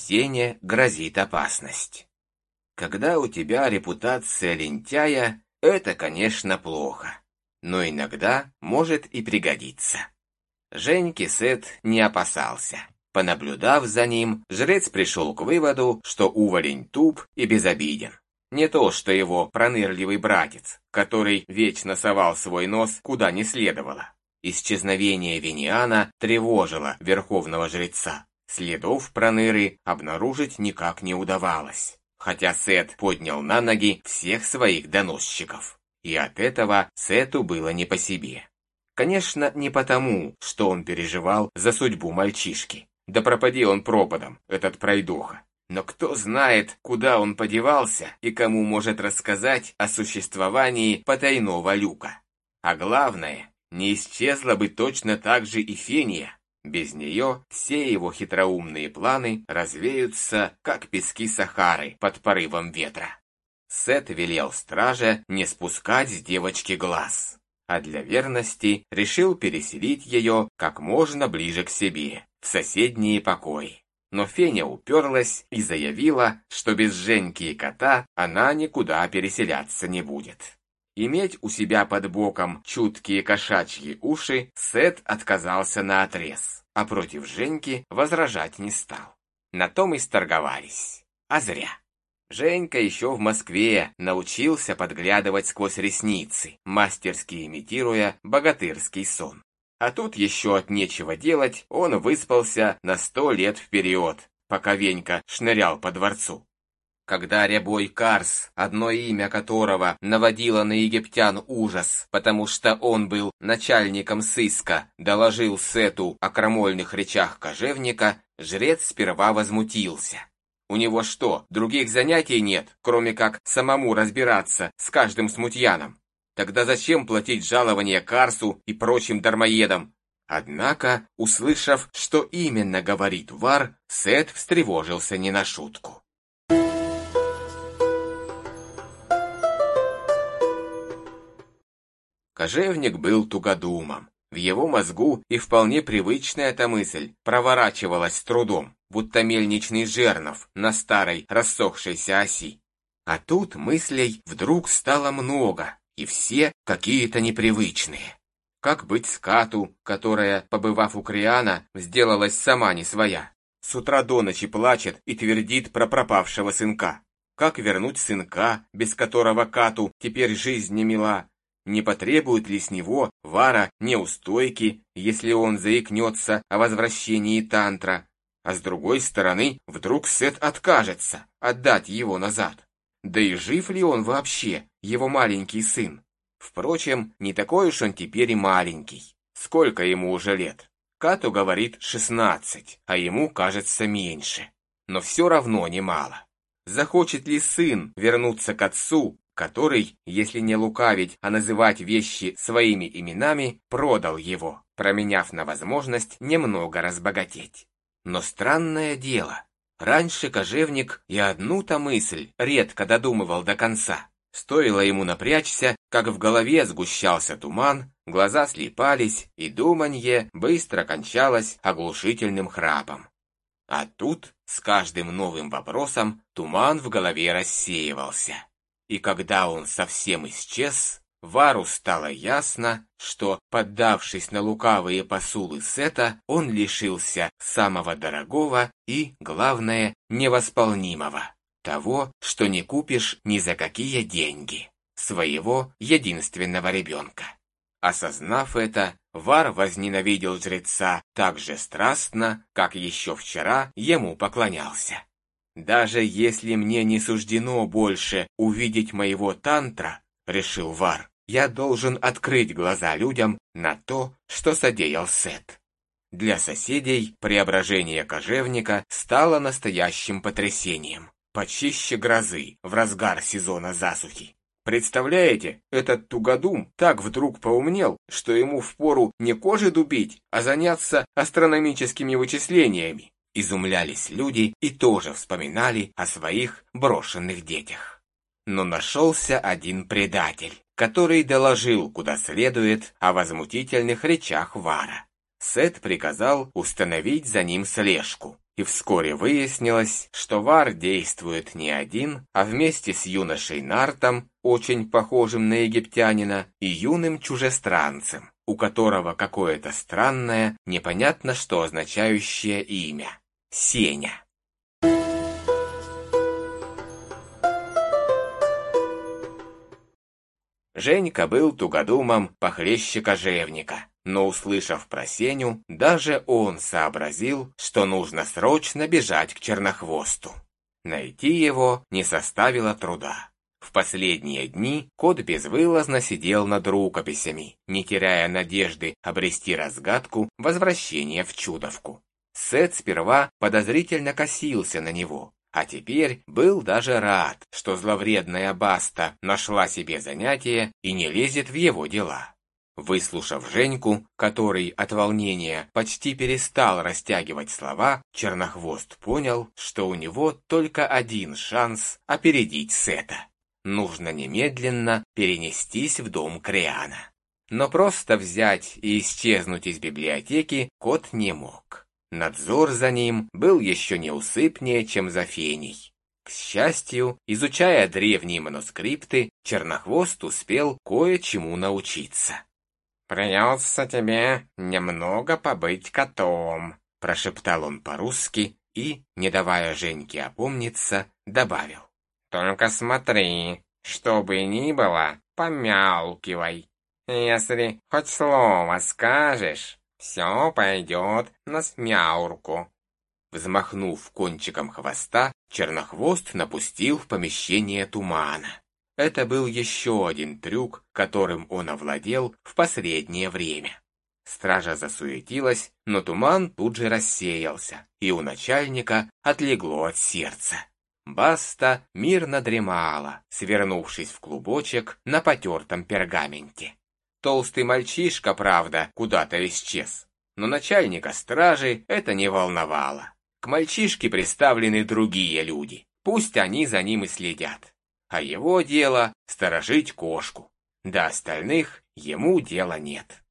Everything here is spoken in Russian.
Сене грозит опасность. Когда у тебя репутация лентяя, это, конечно, плохо, но иногда может и пригодиться. Женьки Сет не опасался. Понаблюдав за ним, жрец пришел к выводу, что уволень туп и безобиден. Не то, что его пронырливый братец, который вечно совал свой нос куда не следовало. Исчезновение Вениана тревожило верховного жреца. Следов проныры обнаружить никак не удавалось, хотя Сет поднял на ноги всех своих доносчиков. И от этого Сету было не по себе. Конечно, не потому, что он переживал за судьбу мальчишки. Да пропади он пропадом, этот пройдоха. Но кто знает, куда он подевался и кому может рассказать о существовании потайного люка. А главное, не исчезла бы точно так же и Фения. Без нее все его хитроумные планы развеются, как пески Сахары под порывом ветра. Сет велел страже не спускать с девочки глаз, а для верности решил переселить ее как можно ближе к себе, в соседние покои. Но Феня уперлась и заявила, что без Женьки и кота она никуда переселяться не будет. Иметь у себя под боком чуткие кошачьи уши Сет отказался на отрез, а против Женьки возражать не стал. На том и сторговались. А зря. Женька еще в Москве научился подглядывать сквозь ресницы, мастерски имитируя богатырский сон. А тут еще от нечего делать он выспался на сто лет вперед, пока Венька шнырял по дворцу. Когда Рябой Карс, одно имя которого наводило на египтян ужас, потому что он был начальником сыска, доложил Сету о крамольных речах кожевника, жрец сперва возмутился. У него что, других занятий нет, кроме как самому разбираться с каждым смутьяном? Тогда зачем платить жалование Карсу и прочим дармоедам? Однако, услышав, что именно говорит Вар, Сет встревожился не на шутку. Кожевник был тугодумом. В его мозгу и вполне привычная эта мысль проворачивалась с трудом, будто мельничный жернов на старой рассохшейся оси. А тут мыслей вдруг стало много, и все какие-то непривычные. Как быть с Кату, которая, побывав у Криана, сделалась сама не своя? С утра до ночи плачет и твердит про пропавшего сынка. Как вернуть сынка, без которого Кату теперь жизнь не мила? Не потребует ли с него Вара неустойки, если он заикнется о возвращении Тантра? А с другой стороны, вдруг Сет откажется отдать его назад. Да и жив ли он вообще, его маленький сын? Впрочем, не такой уж он теперь и маленький. Сколько ему уже лет? Кату говорит шестнадцать, а ему кажется меньше. Но все равно немало. Захочет ли сын вернуться к отцу, который, если не лукавить, а называть вещи своими именами, продал его, променяв на возможность немного разбогатеть? Но странное дело, Раньше кожевник и одну-то мысль редко додумывал до конца. Стоило ему напрячься, как в голове сгущался туман, глаза слепались, и думанье быстро кончалось оглушительным храпом. А тут с каждым новым вопросом туман в голове рассеивался. И когда он совсем исчез, Вару стало ясно, что, поддавшись на лукавые посулы Сета, он лишился самого дорогого и, главное, невосполнимого. Того, что не купишь ни за какие деньги. Своего единственного ребенка. Осознав это, Вар возненавидел жреца так же страстно, как еще вчера ему поклонялся. «Даже если мне не суждено больше увидеть моего тантра, — решил Вар, я должен открыть глаза людям на то, что содеял Сет. Для соседей преображение кожевника стало настоящим потрясением, почище грозы в разгар сезона засухи. Представляете, этот тугодум так вдруг поумнел, что ему впору не кожи дубить, а заняться астрономическими вычислениями. Изумлялись люди и тоже вспоминали о своих брошенных детях. Но нашелся один предатель, который доложил куда следует о возмутительных речах Вара. Сет приказал установить за ним слежку, И вскоре выяснилось, что Вар действует не один, а вместе с юношей Нартом, очень похожим на египтянина, и юным чужестранцем, у которого какое-то странное, непонятно что означающее имя – Сеня. Женька был тугодумом похлеще кожевника, но услышав про Сеню, даже он сообразил, что нужно срочно бежать к Чернохвосту. Найти его не составило труда. В последние дни кот безвылазно сидел над рукописями, не теряя надежды обрести разгадку возвращения в чудовку. Сет сперва подозрительно косился на него, а теперь был даже рад, что зловредная Баста нашла себе занятие и не лезет в его дела. Выслушав Женьку, который от волнения почти перестал растягивать слова, Чернохвост понял, что у него только один шанс опередить Сета. Нужно немедленно перенестись в дом Криана. Но просто взять и исчезнуть из библиотеки кот не мог. Надзор за ним был еще неусыпнее, чем за феней. К счастью, изучая древние манускрипты, Чернохвост успел кое-чему научиться. «Придется тебе немного побыть котом», – прошептал он по-русски и, не давая Женьке опомниться, добавил. «Только смотри, что бы ни было, помялкивай. Если хоть слово скажешь, все пойдет на смяурку. Взмахнув кончиком хвоста, чернохвост напустил в помещение тумана. Это был еще один трюк, которым он овладел в последнее время. Стража засуетилась, но туман тут же рассеялся, и у начальника отлегло от сердца. Баста мирно дремала, свернувшись в клубочек на потертом пергаменте. Толстый мальчишка, правда, куда-то исчез. Но начальника стражи это не волновало. К мальчишке представлены другие люди. Пусть они за ним и следят. А его дело — сторожить кошку. До остальных ему дела нет.